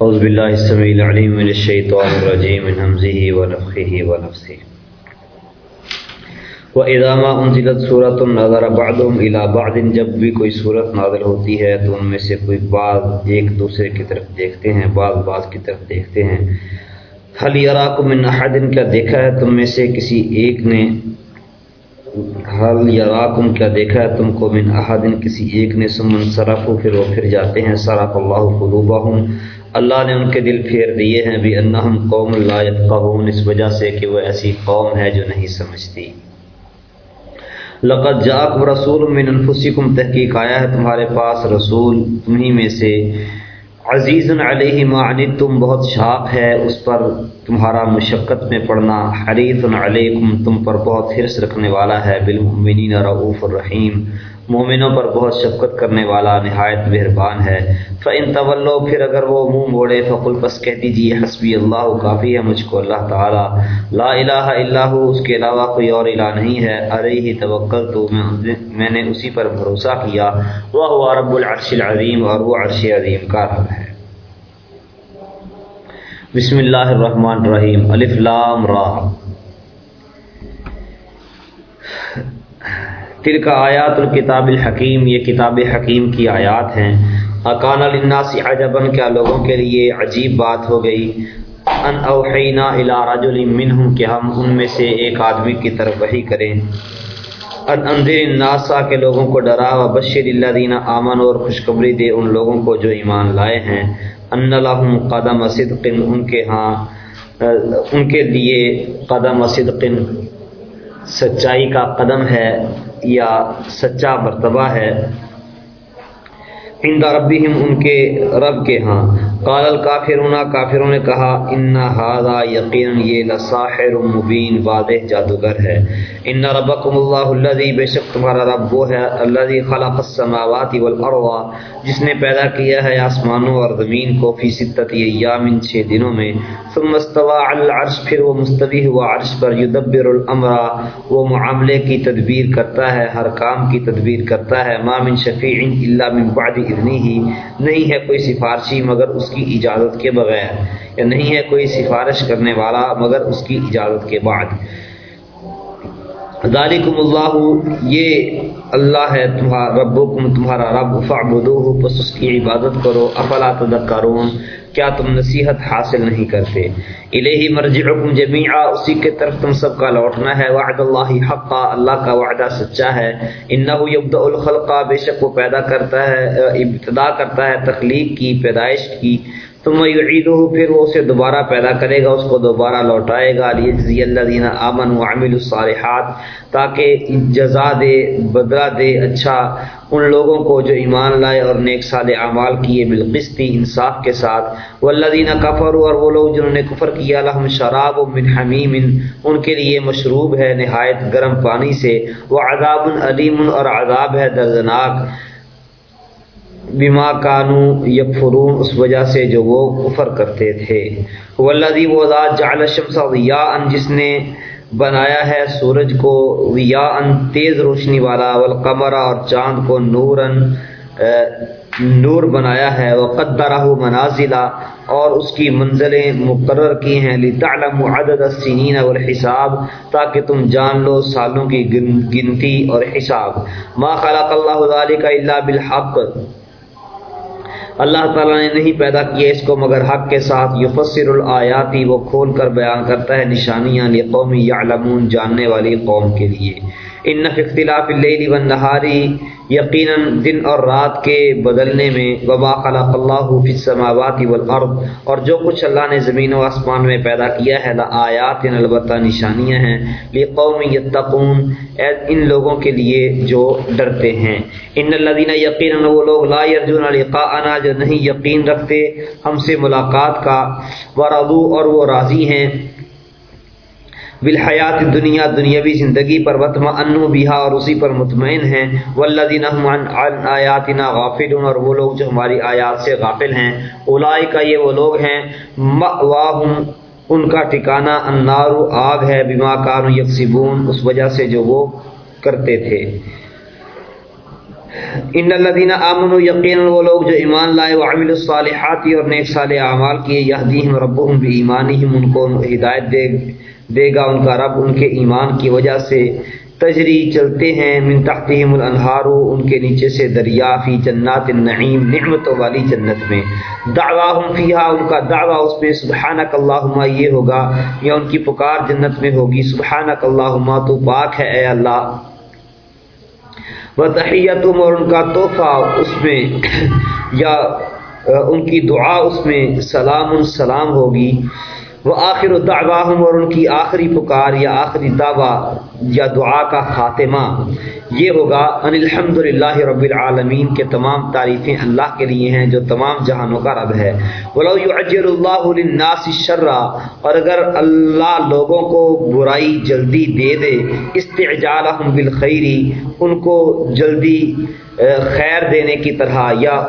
أعوذ بالله السميع العليم من الشيطان الرجيم من همزه ونفخه ونفسه وَإِذَا مَا أُنزِلَتْ سُورَةٌ نَظَرَ بَعْضُهُمْ إِلَى بَعْضٍ، جب بھی کوئی صورت نازل ہوتی ہے تو ان میں سے کوئی بعض ایک دوسرے کی طرف دیکھتے ہیں، بعض بعض کی طرف دیکھتے ہیں۔ حل یراکم من احد، کیا دیکھا ہے تم میں سے کسی ایک نے؟ حل یراکم کیا دیکھا ہے تم کو من احد کسی ایک نے سمن صرفو پھر وہ پھر جاتے ہیں، صرف اللہ قلوبہم۔ اللہ نے ان کے دل پھیر دیے ہیں بھی انہم قوم لا یفقہون، اس وجہ سے کہ وہ ایسی قوم ہے جو نہیں سمجھتی۔ لقد جاک رسول من انفسکم، تحقیق آیا ہے تمہارے پاس رسول، تمہیں میں سے عزیز علیہ معنی تم بہت شاق ہے، اس پر تمہارا مشقت میں پڑنا۔ حریف علیکم، تم پر بہت حرص رکھنے والا ہے۔ بالمؤمنین رعوف الرحیم۔ مومنوں پر بہت شفقت کرنے والا نہایت مہربان ہے۔ فَإِن طلو پھر اگر وہ منہ موڑے، فقل پس کہہ دیجیے حسبی اللہ، کافی ہے مجھ کو اللہ تعالی۔ لا الہ الا ہو، اس کے علاوہ کوئی اور الہ نہیں ہے۔ ارے ہی توکل تو میں نے اسی پر بھروسہ کیا۔ وہ رب العرش العظیم اور وہ عرش عظیم کا رب ہے۔ بسم اللہ الرحمن الرحیم، الف لام را۔ تل کا آیات الکتاب الحکیم، یہ کتاب حکیم کی آیات ہیں۔ اکان الناس عجبن کیا لوگوں کے لیے عجیب بات ہو گئی؟ ان اوحینا الى رجل منہم، کہ ہم ان میں سے ایک آدمی کی طرف وحی کریں۔ ان انذر الناس کے لوگوں کو ڈرا و بشر الذین آمنوا، اور خوشخبری دے ان لوگوں کو جو ایمان لائے ہیں۔ ان لهم قدم صدق، ان کے ہاں ان کے لیے قدم صدق سچائی کا قدم ہے۔ یا سچا مرتبہ ہے۔ عند ربہم ان کے رب کے ہاں۔ قال الکافرون، کافروں نے کہا، ان هذا یقینا یہ لساحر مبین، واضح جادوگر ہے۔ ان ربکم اللہ الذی بشک تمہارا رب وہ ہے، الذی خلق السماوات والارض۔ جس نے پیدا کیا ہے آسمانوں اور زمین کو فی ستت ایام، چھ دنوں میں۔ ثم استوى على العرش، پھر وہ مستوی ہوا عرش پر، یدبر الامر۔ وہ معاملے کی تدبیر کرتا ہے، ہر کام کی تدبیر کرتا ہے۔ ما من شفیع الا من بعد اذنہ نہیں ہے کوئی سفارشی مگر اس کی اجازت کے بغیر، یا نہیں ہے کوئی سفارش کرنے والا مگر اس کی اجازت کے بعد۔ ذالکم اللہ، یہ اللہ ہے تمہارا ربکم، تمہارا رب فعبدوہ پس اس کی عبادت کرو، افلا تذکرون، کیا تم نصیحت حاصل نہیں کرتے؟ الہی مرجعکم جمیعا، اسی کے طرف تم سب کا لوٹنا ہے، وعد اللہ حقا، اللہ کا وعدہ سچا ہے، انہو یبدأ الخلق بے شک وہ پیدا کرتا ہے، ابتدا کرتا ہے، تخلیق کی، پیدائش کی ثم یعیدہ پھر وہ اسے دوبارہ پیدا کرے گا، اس کو دوبارہ لوٹائے گا۔ لیجزی الذین آمنوا وعملوا الصالحات، تاکہ جزا دے، بدلہ دے اچھا ان لوگوں کو جو ایمان لائے اور نیک صالح اعمال کیے بالقسطی، انصاف کے ساتھ۔ والذین کفروا اور وہ لوگ جنہوں نے کفر کیا، لهم شراب من حمیم ان کے لیے مشروب ہے نہایت گرم پانی سے۔ وعذاب علیم اور عذاب ہے دردناک۔ بما کانو یکفرون اس وجہ سے جو وہ کفر کرتے تھے۔ والذی وہ ذات جعل الشمس ضیاء جس نے بنایا ہے سورج کو ضیاء تیز روشنی والا، والقمر اور چاند کو نورن نور بنایا ہے۔ وقدرہ منازلہ اور اس کی منزلیں مقرر کی ہیں۔ لتعلم عدد السنین والحساب، تاکہ تم جان لو سالوں کی گنتی اور حساب۔ ما خلق اللہ ذالک الا بالحق۔ اللہ تعالیٰ نے نہیں پیدا کیا اس کو، مگر حق کے ساتھ یفسر الآیاتی، وہ کھول کر بیان کرتا ہے نشانیاں قومی یعلمون، جاننے والی قوم کے لیے۔ ان اختلاف اللیل والنہاری یقیناً دن اور رات کے بدلنے میں، وما خلق اللہ فی السماوات والارض، اور جو کچھ اللہ نے زمین و آسمان میں پیدا کیا ہے آیات یعنی البتہ نشانیاں ہیں، لقوم یتقون ان لوگوں کے لیے جو ڈرتے ہیں۔ ان الذین یقینا، وہ لوگ لا یرجون لقاءنا، جو نہیں یقین رکھتے، ہم سے ملاقات کا، ورضو اور وہ راضی ہیں۔ بالحیات دنیا دنیاوی زندگی پر وطمہ انو بیہا اور اسی پر مطمئن ہیں۔ والذین ہم عن آیاتنا غافلون اور وہ لوگ جو ہماری آیات سے غافل ہیں۔ اولائی کا یہ وہ لوگ ہیں۔ مأواہم ان کا ٹھکانہ النار، آگ ہے۔ بما کانوا یکسبون اس وجہ سے جو وہ کرتے تھے۔ ان الذين امنوا یقینا وہ لوگ جو ایمان لائے وعمل الصالحات اور نیک صالح اعمال کیے یهدیهم ربهم بایمانهم ان کو ہدایت دے۔ دے گا ان کا رب ان کے ایمان کی وجہ سے۔ تجری چلتے ہیں من تحتہم الانہار، ان کے نیچے سے دریا فی جنات النعیم، نعمتوں والی جنت میں۔ دعواہم فیہا، ان کا دعویٰ اس میں سبحانک اللہم یہ ہوگا، یا ان کی پکار جنت میں ہوگی، سبحانک اللہم تو پاک ہے اے اللہ۔ و تحیتم اور ان کا تحفہ اس میں، یا ان کی دعا اس میں سلام سلام ہوگی۔ وہ آخر دعواہم اور ان کی آخری پکار یا آخری دعویٰ یا دعا کا خاتمہ۔ یہ ہوگا ان الحمد للہ رب العالمین کے تمام تعریفیں اللہ کے لیے ہیں جو تمام جہانوں کا رب ہے۔ ولو اللہ للناس الشر اور اگر اللہ لوگوں کو برائی جلدی دے دے، استعجالہم بالخیری ان کو جلدی خیر دینے کی طرح یا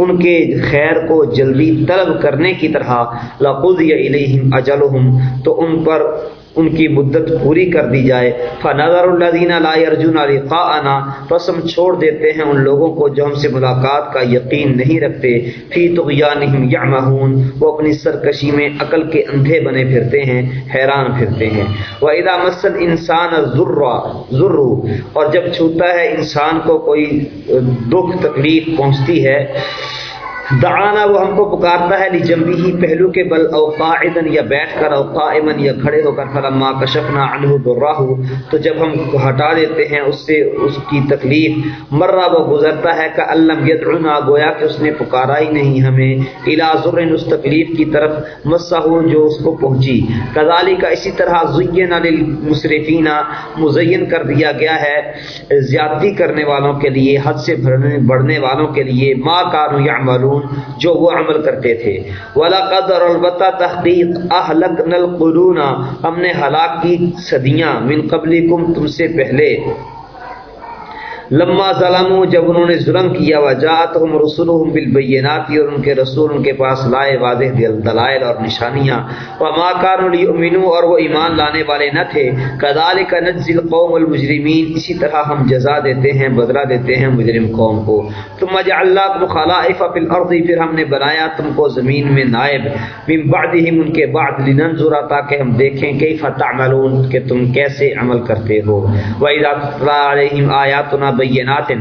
ان کے خیر کو جلدی طلب کرنے کی طرح لقضی الیہم اجلہم تو ان پر ان کی مدت پوری کر دی جائے۔ فنظر الذین لا یرجون لقاءنا۔ پس ہم چھوڑ دیتے ہیں ان لوگوں کو جو ہم سے ملاقات کا یقین نہیں رکھتے۔ فی طغیانہم یعمہون وہ اپنی سرکشی میں عقل کے اندھے بنے پھرتے ہیں، حیران پھرتے ہیں۔ وَإِذَا مَسَّ الْإِنسَانَ ذُرَّ ذُرُّ۔ اور جب چھوتا ہے انسان کو کوئی دکھ تکلیف پہنچتی ہے دعانا وہ ہم کو پکارتا ہے لی جمبی ہی پہلو کے بل او قاعدن یا بیٹھ کر او قائمن یا کھڑے ہو کر فلما کشفنا عنہ درراہ تو جب ہم ہٹا دیتے ہیں اس سے اس کی تکلیف مرہ وہ گزرتا ہے کہ علم یدعنا گویا کہ اس نے پکارا ہی نہیں ہمیں الى ذرن اس تکلیف کی طرف مسہو جو اس کو پہنچی۔ کذالی کا اسی طرح زین للمصرفین مزین کر دیا گیا ہے زیادتی کرنے والوں کے لیے، حد سے بڑھنے والوں کے لیے۔ ما کانوا یعملون جو وہ عمل کرتے تھے۔ ولا قدر البتہ تحقیق اہلک نل ہم نے ہلاک کی صدیاں من قبل تم سے پہلے۔ لما ظلموا، جب انہوں نے ظلم کیا، وجاءتهم رسلهم بالبينات اور ان کے رسول، ان کے پاس لائے واضح دلائل اور نشانیاں۔ وما كانوا ليؤمنوا اور وہ ایمان لانے والے نہ تھے۔ كذلك نجزي القوم المجرمين۔ اسی طرح ہم جزا دیتے ہیں، بدلہ دیتے ہیں مجرم قوم کو۔ ثم جعلناكم خلائف في الارض پھر ہم نے بنایا تم کو زمین میں نائب۔ من بعدهم، ان کے بعد لننظر تاکہ ہم دیکھیں کیف تعملون، کہ تم کیسے عمل کرتے ہو۔ واذا تتلى عليهم آیاتنا بینات۔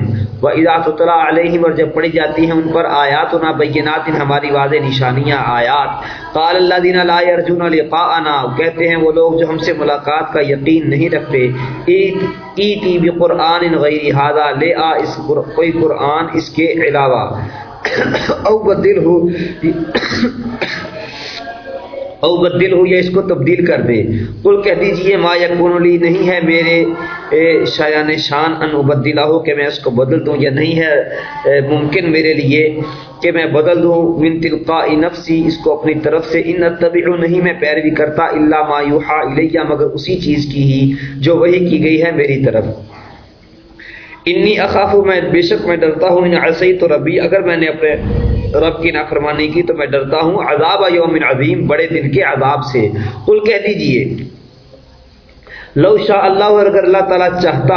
و اذا تطلع علیہم اور جب پڑھی جاتی ہیں ان پر آیاتنا بینات، ہماری واضح نشانیاں، آیات۔ قال الذين لا يرجون لقاءنا کہتے ہیں وہ لوگ جو ہم سے ملاقات کا یقین نہیں رکھتے۔ ایت، ایتی بقرآن غیر هذا لے آ اس کوئی قرآن اس کے علاوہ۔ او بدل ہو او بدل ہو یا اس کو تبدیل کر دے۔ قل کہہ دیجیے، ما یکون لی نہیں ہے میرے شایان شان ان ابدلہ ہو کہ میں اس کو بدل دوں یا نہیں ہے ممکن میرے لیے کہ میں بدل دوں۔ من تلقاء نفسی، اس کو اپنی طرف سے۔ ان اتبعو، نہیں میں پیروی کرتا، الا ما یوحا الیہ، مگر اسی چیز کی ہی جو وہی کی گئی ہے میری طرف۔ انی اخاف، میں بے شک میں ڈرتا ہوں، ان عصی تو ربی، اگر میں نے اپنے رب کی نافرمانی کی تو میں ڈرتا ہوں عذاب یوم عظیم، بڑے دن کے عذاب سے۔ قل کہہ دیجیے لو شاء اللہ اور اگر اللہ تعالیٰ چاہتا،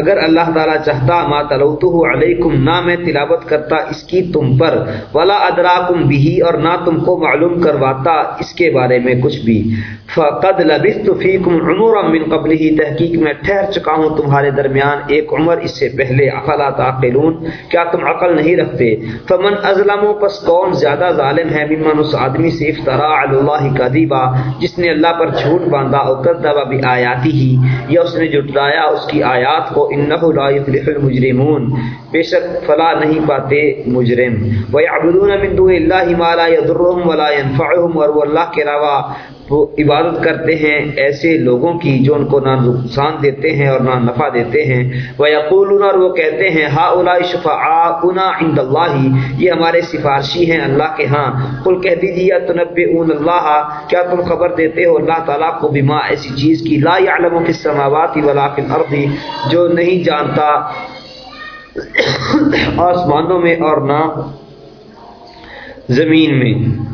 اگر اللہ تعالیٰ چاہتا، ما تلوتہ علیکم، نہ میں تلاوت کرتا اس کی تم پر، ولا ادراکم بھی اور نہ تم کو معلوم کرواتا اس کے بارے میں کچھ بھی۔ فقد لبثت فیکم عمرا من قبلہ تحقیق میں ٹھہر چکا ہوں تمہارے درمیان ایک عمر، اس سے پہلے، افلا تعقلون، کیا تم عقل نہیں رکھتے؟ فمن ازلم پس کون زیادہ ظالم ہے؟ ممن اس آدمی سے افترا علی اللہ کذبا جس نے اللہ پر جھوٹ باندھا اور کذب بآیاتی ہی یا اس نے جٹلایا اس کی آیات کو انہو وہ عبادت کرتے ہیں ایسے لوگوں کی جو ان کو نہ نقصان دیتے ہیں اور نہ نفع دیتے ہیں۔ وَيَقُولُونَ اور وہ کہتے ہیں هَؤُلَاءِ شُفَعَاؤُنَا عِندَ اللَّهِ یہ ہمارے سفارشی ہیں اللہ کے ہاں۔ قل کہہ دیجیے تنبئون اللہ کیا تم خبر دیتے ہو اللہ تعالیٰ کو بما ایسی چیز کی؟ لا يعلم فی السماوات ولا فی الارض۔ جو نہیں جانتا آسمانوں میں اور نہ زمین میں۔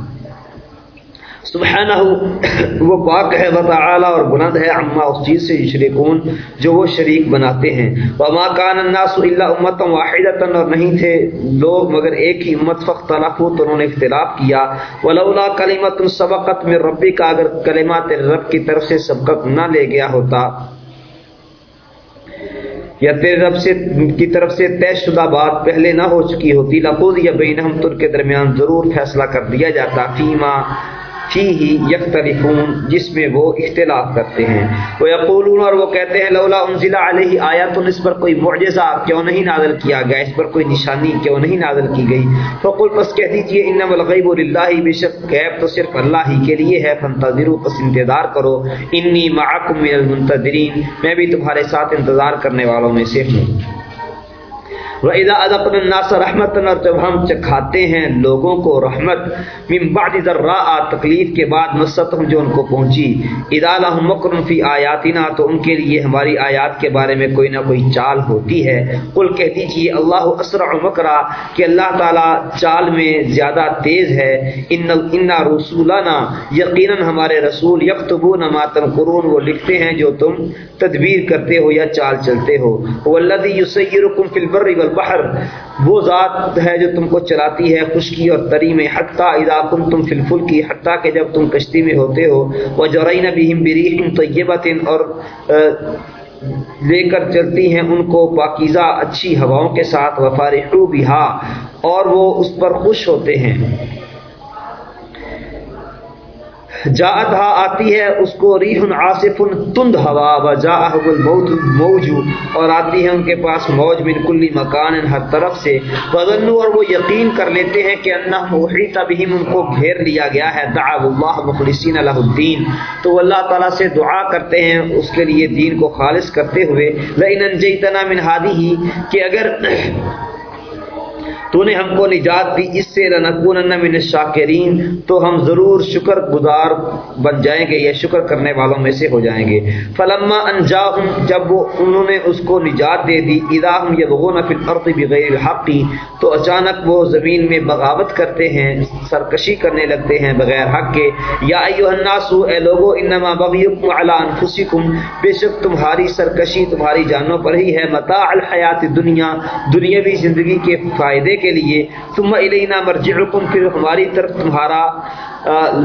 سبحانہ وہ پاک ہے وتعالی اور بلند ہے عما، اس چیز سے یشرکون جو وہ شریک بناتے ہیں۔ وما کان الناس الا امه واحده اور نہیں تھے لوگ مگر ایک ہی امت فختلفوا تو انہوں نے اختلاف کیا۔ ولولا کلمۃ سبقت من ربک اگر کلمات رب کی طرف سے سبقت نہ لے گیا ہوتا۔ یا تیرے رب سے، کی طرف سے طے شدہ بات پہلے نہ ہو چکی ہوتی۔ لقود یا بینہم تر کے درمیان ضرور فیصلہ کر دیا جاتا۔ فیما فی ہی یکتلفون جس میں وہ اختلاف کرتے ہیں۔ وہ یقولون اور وہ کہتے ہیں، لولا انزل علیہ آیات اس پر کوئی معجزہ کیوں نہیں نازل کیا گیا؟ اس پر کوئی نشانی کیوں نہیں نازل کی گئی؟ فقل، پس کہہ دیجیے، انما الغیب للہ، بے شک غیب تو صرف اللہ ہی کے لیے ہے۔ فانتظروا، پس انتظار کرو۔ انی معکم من المنتظرین، میں بھی تمہارے ساتھ انتظار کرنے والوں میں سے ہوں۔ وَإِذَا أَذَقْنَا النَّاسَ رَحْمَةً، اور جب ہم چکھاتے ہیں لوگوں کو رحمت، من بعد ذراء تکلیف کے بعد مستہم جو ان کو پہنچی اذا لهم مکر فی آیاتنا تو ان کے لیے ہماری آیات کے بارے میں کوئی نہ کوئی چال ہوتی ہے۔ قل کہہ دیجیے، اللہ اسرع مکرا کہ اللہ تعالی چال میں زیادہ تیز ہے۔ ان ان رسولنا، یقینا ہمارے رسول یکتبون ما تنقرون، وہ لکھتے ہیں جو تم تدبیر کرتے ہو یا چال چلتے ہو۔ والذی یسیرکم فی البر البحر، وہ ذات ہے جو تم کو چلاتی ہے خشکی اور تری میں، حتیٰ اذا کنتم تم فلفل کی حتیٰ کہ جب تم کشتی میں ہوتے ہو، وجرین بہم بریحم طیبت اور لے کر چلتی ہیں ان کو پاکیزہ، اچھی ہواؤں کے ساتھ، وفارحو بہا، اور وہ اس پر خوش ہوتے ہیں۔ جاءت ہا آتی ہے، اس کو ریح عاصف تند ہوا و جاءہ الموج اور آتی ہے ان کے پاس موج من کلی مکان ہر طرف سے۔ وظنوا اور وہ یقین کر لیتے ہیں کہ انہ محیط بہم، ان کو گھیر لیا گیا ہے۔ دعا اللہ مخلصین له الدین۔ تو اللہ تعالی سے دعا کرتے ہیں، اس کے لیے دین کو خالص کرتے ہوئے۔ لئن انجیتنا من هذه کہ اگر تو نے ہم کو نجات دی، اس سے لنکونن من الشاکرین۔ تو ہم ضرور شکر گزار بن جائیں گے یا شکر کرنے والوں میں سے ہو جائیں گے۔ فلما انجاہم، جب وہ انہوں نے اس کو نجات دے دی ادا ہم یبغون فی الارض بغیر الحق تو اچانک وہ زمین میں بغاوت کرتے ہیں۔ سرکشی کرنے لگتے ہیں بغیر حق کے۔ یا ایھا الناس، اے لوگو، انما بغیکم علی انفسکم۔ بے شک تمہاری سرکشی تمہاری جانوں پر ہی ہے۔ متاع الحیات دنیا، دنیاوی زندگی کے فائدے کے لیے۔ ثم الینا مرجعکم، پھر ہماری طرف تمہارا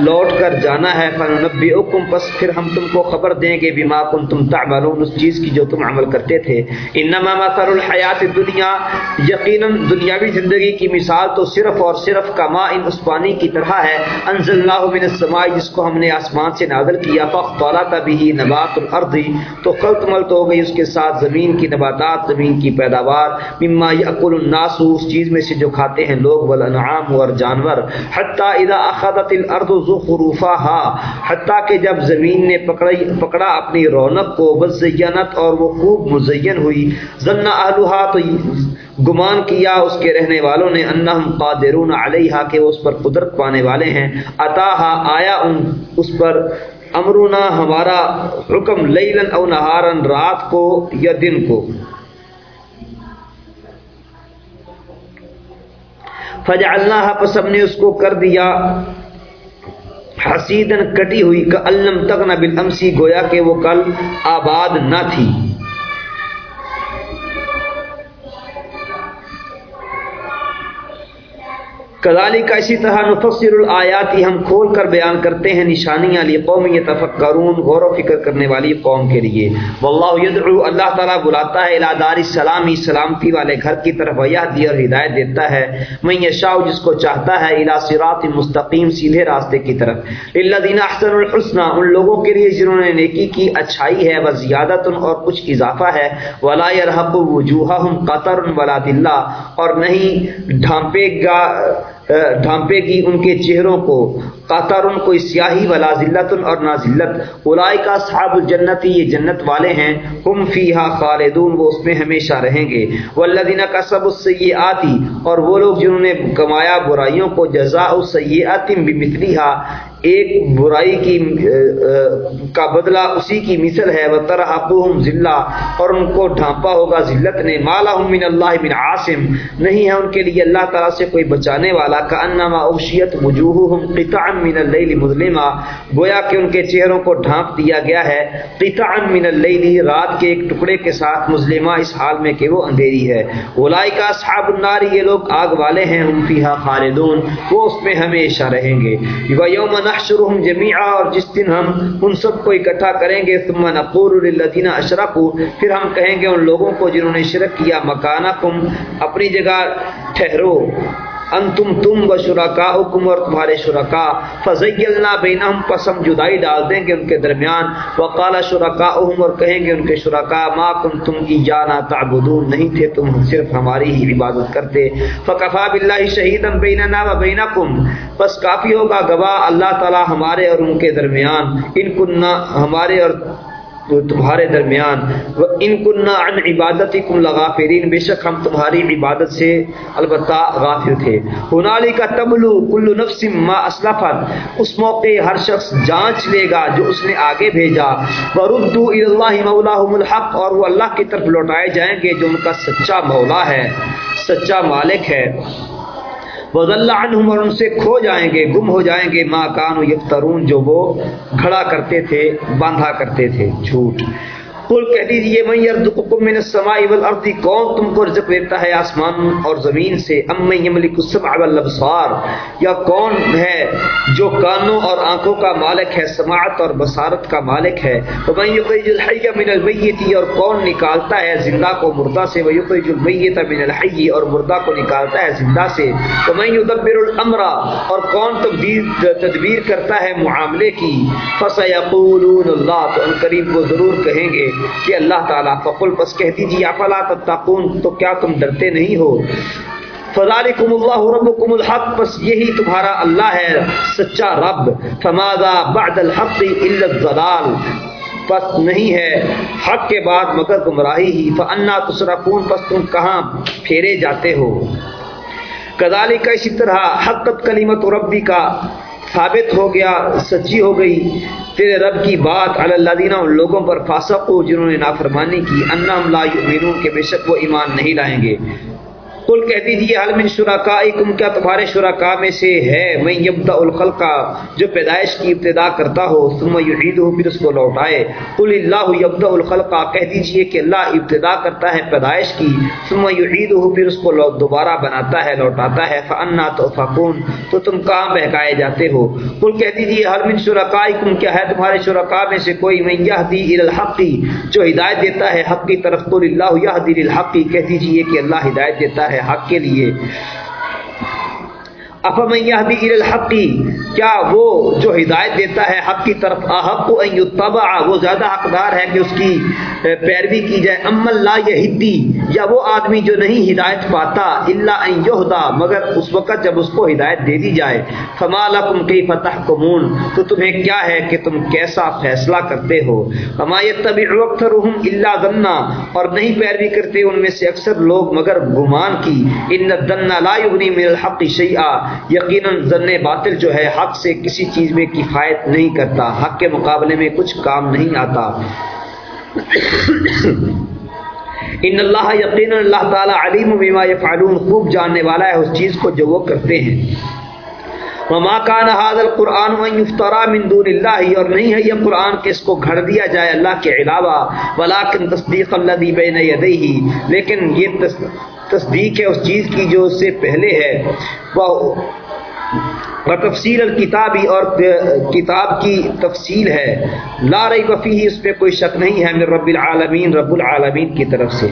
لوٹ کر جانا ہے، فننبئکم، پس پھر ہم تم کو خبر دیں گے بما کنتم تعملون، اس چیز کی جو تم عمل کرتے تھے۔ انما مثل الحیات الدنیا یقینا دنیاوی زندگی کی مثال تو صرف اور صرف کما ان اس پانی کی طرح ہے۔ انزل اللہ من السماء، جس کو ہم نے آسمان سے نازل کیا فاختلط به نبات الارض تو خلط ملت ہو گئی اس کے ساتھ زمین کی نباتات، زمین کی پیداوار۔ مما یاکل الناس، اس چیز میں سے جو کھاتے ہیں لوگ والانعام اور جانور۔ حتی اذا اخذت الارض زخرفها حتی کہ جب زمین نے پکڑی پکڑا اپنی رونق کو وزینت اور وہ خوب مزین ہوئی۔ ظن اهلها تو گمان کیا اس کے رہنے والوں نے، انہم قادرون علیہا، کہ وہ اس پر قدرت پانے والے ہیں۔ اتاہا، آیا ان اس پر امرنا، ہمارا حکم لیلن او نہارن رات کو یا دن کو۔ فجعلناها، پس ہم نے اس کو کر دیا۔ حسیدن کٹی ہوئی کا علم تک نہ گویا کہ وہ کل آباد نہ تھی۔ کلالی کا اسی طرح نفسر الآیاتی ہم کھول کر بیان کرتے ہیں نشانیاں لی قوم یتفکرون، غور و فکر کرنے والی قوم کے لیے۔ واللہ یدعو، اللہ تعالیٰ بلاتا ہے الى دار السلامی سلامتی والے گھر کی طرف دی اور ہدایت دیتا ہے۔ من یشاء، جس کو چاہتا ہے، الى صراط مستقیم، سیدھے راستے کی طرف۔ للذین احسنوا الحسنى، ان لوگوں کے لیے جنہوں نے نیکی کی اچھائی ہے و زیادت اور کچھ اضافہ ہے۔ ولا يرهق وجوههم قطر ولا ذلہ اور نہیں ڈھانپے گا ڈھانپے گی ان کے چہروں کو۔ قطر ان کو سیاہی ولا ذلت اور نہ ذلت۔ الائی کا صحاب الجنتی یہ جنت والے ہیں۔ ہم فیہا خالدون، وہ اس میں ہمیشہ رہیں گے۔ والذین کسب السیئاتی اور وہ لوگ جنہوں نے کمایا برائیوں کو، جزاء السیئات بمثلھا ایک برائی کی کا بدلہ اسی کی مثل ہے وہ طرح ضلع اور ان کو ڈھانپا ہوگا ذلت نے۔ مالا من اللہ بن عاصم، نہیں ہے ان کے لیے اللہ تعالیٰ سے کوئی بچانے والا۔ کا انما اوشیت وجوہ قطع من اللیل مظلمہ گویا کہ ان کے چہروں کو ڈھانپ دیا گیا ہے۔ قطع من اللیل رات کے ایک ٹکڑے کے ساتھ مظلمہ اس حال میں کہ وہ اندھیری ہے۔ اولائی کا اصحاب النار، یہ لوگ آگ والے ہیں، ہم فیہا خالدون، وہ اس میں ہمیشہ رہیں گے۔ یوم نحشرهم جميعا، اور جس دن ہم ان سب کو اکٹھا کریں گے، ثم نقول للذین اشرکوا پھر ہم کہیں گے ان لوگوں کو جنہوں نے شرک کیا، مکانکم، اپنی جگہ ٹھہرو۔ انتم تم و شرکا حکم اور تمہارے شرکا فضیلنا بینہم پس ہم جدائی ڈال دیں گے ان کے درمیان وقال شرکا اور کہیں گے ان کے شرکا ما کنتم ایجانا تعبدون نہیں تھے تم صرف ہماری ہی عبادت کرتے فکفا باللہ شہیدا بیننا و بینکم پس کافی ہوگا گواہ اللہ تعالی ہمارے اور ان کے درمیان ان کننا ہمارے اور تمہارے درمیان وہ ان کنہ عن عبادت کم لغافرین بے شک ہم تمہاری عبادت سے البتہ غافر تھے۔ ہنالی کا تبلو کل نفس ما اسلفت، اس موقع ہر شخص جانچ لے گا جو اس نے آگے بھیجا۔ وردو اللہ مولاہم الحق، اور وہ اللہ کی طرف لوٹائے جائیں گے جو ان کا سچا مولا ہے، سچا مالک ہے۔ وضل عنہم اور ان سے کھو جائیں گے، گم ہو جائیں گے، ما کانو یفترون جو وہ گھڑا کرتے تھے، باندھا کرتے تھے، جھوٹ۔ قل کہہ دیجیے، من یرزقکم من السماء والارض کون تم کو رزق دیتا ہے آسمان اور زمین سے؟ ام من یملک السمع والابصار یا کون ہے جو کانوں اور آنکھوں کا مالک ہے، سماعت اور بصارت کا مالک ہے؟ ومن یخرج الحی من المیت اور کون نکالتا ہے زندہ کو مردہ سے؟ ویخرج المیت من الحی اور مردہ کو نکالتا ہے زندہ سے؟ ومن یدبر الامر اور کون تدبیر تدبیر کرتا ہے معاملے کی؟ فسیقولون اللہ تو ان قریب وہ ضرور کہیں گے۔ کہ اللہ تعالیٰ فقل پس کہہ دیجیے افلا تتقون؟ تو کیا تم ڈرتے نہیں ہو؟ فذالکم اللہ ربکم الحق پس یہی تمہارا اللہ ہے، سچا رب۔ فماذا بعد الحق الا الضلال؟ پس نہیں ہے حق کے بعد مگر گمراہی ہی۔ فانا تصرفون پس تم کہاں پھیرے جاتے ہو؟ کذالک اسی طرح حقت کلمت ربی کا ثابت ہو گیا، سچی ہو گئی۔ تیرے رب کی بات اللہ دینا ان لوگوں پر فاسق ہو جنہوں نے نافرمانی کی انم لا یؤمنون کے بے شک وہ ایمان نہیں لائیں گے۔ قل کہہ دیجیے حل من شرکائکم، کیا تمہارے شرکا میں سے ہے میں یبدا الخلق جو پیدائش کی ابتدا کرتا ہو، ثم یعیدہ پھر اس کو لوٹائے؟ قل اللہ یبدا الخلق، کہہ دیجیے کہ اللہ ابتدا کرتا ہے پیدائش کی، ثم یعیدہ پھر اس کو دوبارہ بناتا ہے، لوٹاتا ہے، فانا تفقون تو تم کہاں بہکائے جاتے ہو؟ قل کہہ دیجیے حل من شرکائکم، کیا ہے تمہارے شرکا میں سے کوئی؟ من یہدی الی الحق، جو ہدایت دیتا ہے حق کی طرف، قل اللہ یہدی للحق، کہہ دیجیے کہ اللہ ہدایت دیتا ہے۔ ہے حق کے لیے۔ افم یہ بھی الحقی کیا وہ جو ہدایت دیتا ہے حق کی طرف، احق وہ زیادہ حقدار ہے کہ اس کی پیروی کی جائے۔ ام اللہ ہدی یا وہ آدمی جو نہیں ہدایت پاتا اللہ یہدا، مگر اس وقت جب اس کو ہدایت دے دی جائے۔ فمال کی فتح کمون تو تمہیں کیا ہے کہ تم کیسا فیصلہ کرتے ہو؟ ہمایت طبی وقت رحم اللہ اور نہیں پیروی کرتے ان میں سے اکثر لوگ مگر گمان کی۔ ان دنا لا یغنی من الحق شیئا، یقیناً ضن باطل جو ہے حق سے کسی چیز میں کفایت نہیں کرتا، حق کے مقابلے میں کچھ کام نہیں آتا۔ ان اللہ یقین اللہ تعالی علیم بما یفعلون، خوب جاننے والا ہے اس چیز کو جو وہ کرتے ہیں۔ وما كان هذا القران ان من دون الله اور نہیں ہے یہ قرآن کہ اس کو گھڑ دیا جائے اللہ کے علاوہ ولكن تصديق الذي بين يديه لیکن یہ تصدیق ہے اس چیز کی جو اس سے پہلے ہے۔ وہ تفصیل الکتابی اور کتاب کی تفصیل ہے۔ لا رہی ہی اس پہ کوئی شک نہیں ہے۔ رب العالمین رب العالمین کی طرف سے۔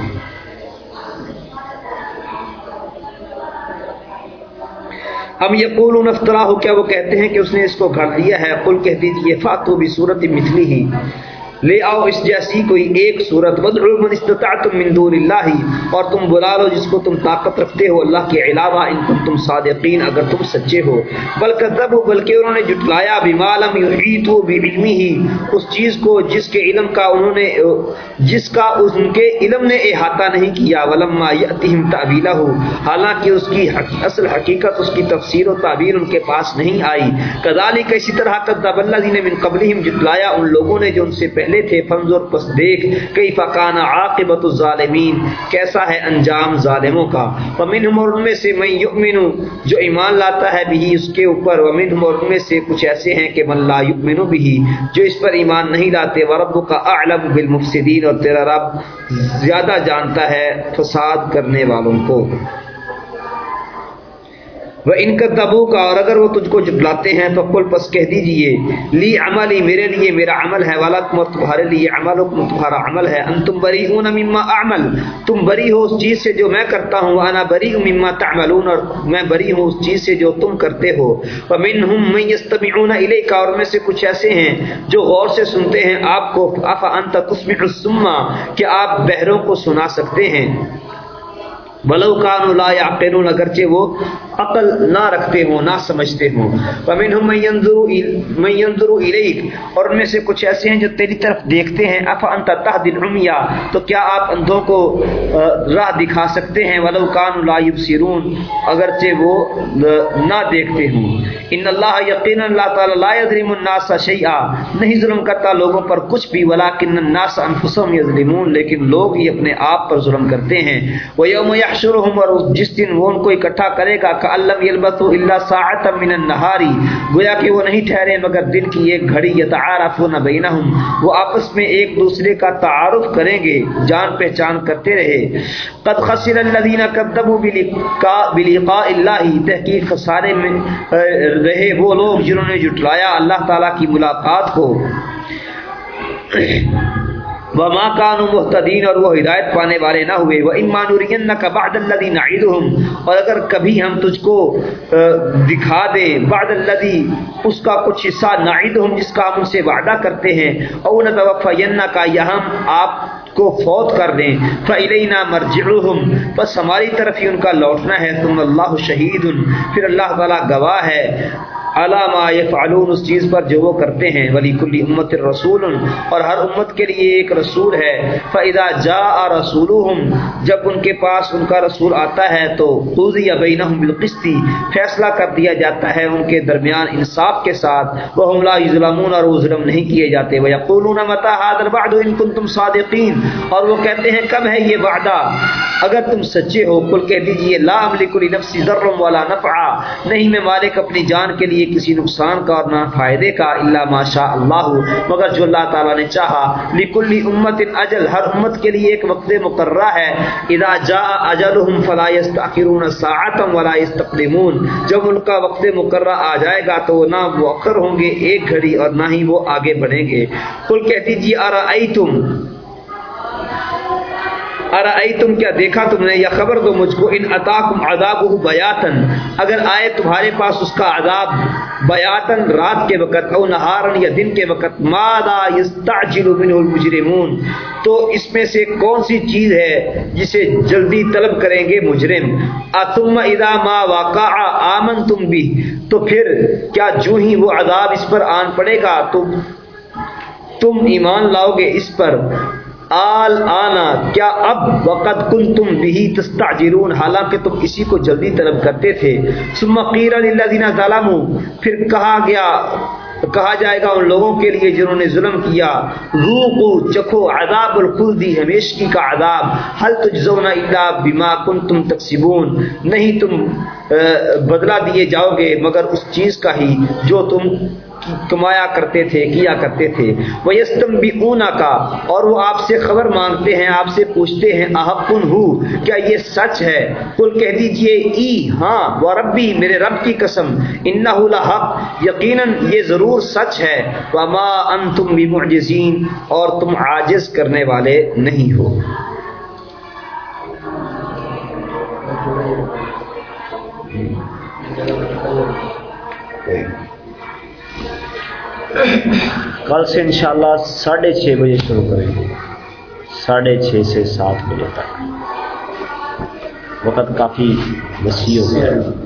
ہم یہ قول ہو کیا وہ کہتے ہیں کہ اس نے اس کو گھڑ دیا ہے؟ قل کہہ دیجیے فاتو بھی صورت مثلی ہی لے آؤ اس جیسی کوئی ایک صورت من استطعتم من دون اللہ اور تم بلا لو جس کو تم طاقت رکھتے ہو، اللہ کے علاوہ ان تم تم صادقین، اگر تم سچے ہو۔ بلکہ تب بلکہ انہوں نے جٹلایا بمالم یحیطو بعلمی ہی اس چیز کو جس کے علم کا انہوں نے، جس کا ان کے علم نے احاطہ نہیں کیا۔ ولما یاتہم تعویلہ حالانکہ اس کی اصل حقیقت، اس کی تفسیر و تعبیر ان کے پاس نہیں آئی۔ کذالک اسی طرح کذب الذین من قبلہم جٹلایا ان لوگوں نے جو ان سے پہلے تھے فنظر پس دیکھ کئی فکان عاقبت الظالمین؟ کیسا ہے انجام ظالموں کا؟ ومنہم اور ان میں سے من یؤمن، جو ایمان لاتا ہے بھی اس کے اوپر، ومنہم اور ان میں سے کچھ ایسے ہیں کہ من لا یؤمن بھی، جو اس پر ایمان نہیں لاتے ورب کا اعلم بالمفسدین اور تیرا رب زیادہ جانتا ہے فساد کرنے والوں کو۔ وہ ان کا تبو کا اور اگر وہ تجھ کو جٹلاتے ہیں تو کل پس کہہ دیجیے لی عملی میرے لیے میرا عمل ہے، والا تم اور تمہارے لیے عمل تمہارا عمل ہے ان تم بری ہوں مما اعمل، تم بری ہو اس چیز سے جو میں کرتا ہوں انا بری ہوں مما تعملون، اور میں بری ہوں اس چیز سے جو تم کرتے ہو ومنہم من یستمعون الیک اور میں سے کچھ ایسے ہیں جو غور سے سنتے ہیں، آپ کو افا انت تسمع السما کہ آپ بہروں کو سنا سکتے ہیں۔ بلو کان لا یعقلون اگرچہ وہ عقل نہ رکھتے ہوں، نہ سمجھتے ہوں۔ ومنہم من ينظر من ينظر الیک اور ان میں سے کچھ ایسے ہیں جو تیری طرف دیکھتے ہیں۔ اف انت تهدي العميا تو کیا آپ اندھوں کو راہ دکھا سکتے ہیں؟ ولو کان لا يبصرون، اگرچہ وہ نہ دیکھتے ہوں۔ ان اللہ یقینا، اللہ تعالی لا يظلم الناس شیئا، نہیں ظلم کرتا لوگوں پر کچھ بھی ولکن الناس انفسهم يظلمون لیکن لوگ ہی اپنے آپ پر ظلم کرتے ہیں۔ ويوم يحشرهم اور جس دن وہ ان کو اکٹھا کرے گا علم یلبت الا ساعتا من النهاری گویا کہ وہ نہیں ٹھہرے مگر دن کی ایک گھڑی یتعارفون بینہم وہ آپس میں ایک دوسرے کا تعارف کریں گے، جان پہچان کرتے رہے۔ قد خسر الذين كذبوا بلقاء بلقاء الله تحقیق خسارے میں رہے وہ لوگ جنہوں نے جھٹلایا اللہ تعالی کی ملاقات کو۔ وما كانوا مهتدين اور وہ ہدایت پانے والے نہ ہوئے. وہ ایمان کا بعد الذي نعيدهم اور اگر کبھی ہم تجھ کو دکھا دے بعد الذي اس کا کچھ حصہ نعيدهم جس کا ہم ان سے وعدہ کرتے ہیں، او نتوفينك کا یا ہم آپ کو فوت کر دیں. فَإِلَيْنَا مَرْجِعُهُمْ. بس ہماری طرف ہی ان کا لوٹنا ہے. تم اللہ شہید پھر اللہ تعالی گواہ ہے. علامہ یفعلون اس چیز پر جو وہ کرتے ہیں ولی کلی امت رسول، اور ہر امت کے لیے ایک رسول ہے۔ فَإِذَا جَاءَ رَسُولُهُمْ، جب ان کے پاس ان کا رسول آتا ہے، تو قُضِيَ بَيْنَهُمْ فیصلہ کر دیا جاتا ہے ان کے درمیان انصاف کے ساتھ۔ وَهُمْ لَا يُظْلَمُونَ، اور وہ ظلم نہیں کیے جاتے۔ وَيَقُولُونَ، مَتَى هَذَا الْوَعْدُ إِن كُنتُمْ صَادِقِينَ؟ اور وہ کہتے ہیں، کب ہے یہ وعدہ؟ اگر تم سچے ہو کل کہہ دیجیے، لا املک لنفسی ذر ولا نفع نہیں، میں مالک اپنی جان کے لیے کسی نقصان کا اور نہ فائدے کا اللہ ماشاء اللہ، مگر جو اللہ تعالیٰ نے چاہا، لکلی امت اجل، ہر امت کے لیے ایک وقت مقررہ ہے، اذا جاء اجلهم فلا يستاخرون ساعتا ولا يستقدمون جب ان کا وقت مقررہ آ جائے گا تو نہ وہ اخر ہوں گے، ایک گھڑی اور نہ ہی وہ آگے بڑھیں گے۔ کل کہتی جی ارائیتم؟ ارے تم کیا دیکھا تم نے یا خبر دو مجھ کو ان اتاکم عذاب بیاتن اگر آئے تمہارے پاس اس کا عذاب بیاتن رات کے وقت او نہارن یا دن کے وقت ماذا یستعجل منه المجرمون تو اس میں سے کون سی چیز ہے جسے جلدی طلب کریں گے مجرم؟ اتم اذا ما وقع آمنتم بھی تو پھر کیا جو ہی وہ عذاب اس پر آن پڑے گا؟ تو تم ایمان لاؤ گے اس پر۔ آل آنا، کیا اب وقت کن تم بھی تستعجرون حالانکہ تم اسی کو جلدی طلب کرتے تھے۔ ثم قیل للذین ظلموا، پھر کہا گیا، کہا جائے گا ان لوگوں کے لیے جنہوں نے ظلم کیا روقو چکھو عذاب الخلدی ہمیشگی کا عذاب۔ حل تجزون الا بما کنتم تکسبون۔ نہیں تم بدلہ دیے جاؤ گے مگر اس چیز کا ہی جو تم کمایا کرتے تھے، کیا کرتے تھے۔ وہ یستم کا اور وہ آپ سے خبر مانگتے ہیں، آپ سے پوچھتے ہیں احقن ہو؟ کیا یہ سچ ہے؟ کل کہہ دیجیے، ای ہاں وہ ربی، میرے رب کی قسم انہ لحق، یقیناً یہ ضرور سچ ہے۔ وما انتم بمعجزین اور تم عاجز کرنے والے نہیں ہو۔ Thank you. کل سے انشاءاللہ ساڑھے چھ بجے شروع کریں گے۔ ساڑھے چھ سے سات بجے تک۔ وقت کافی وسیع ہو گیا۔ ہے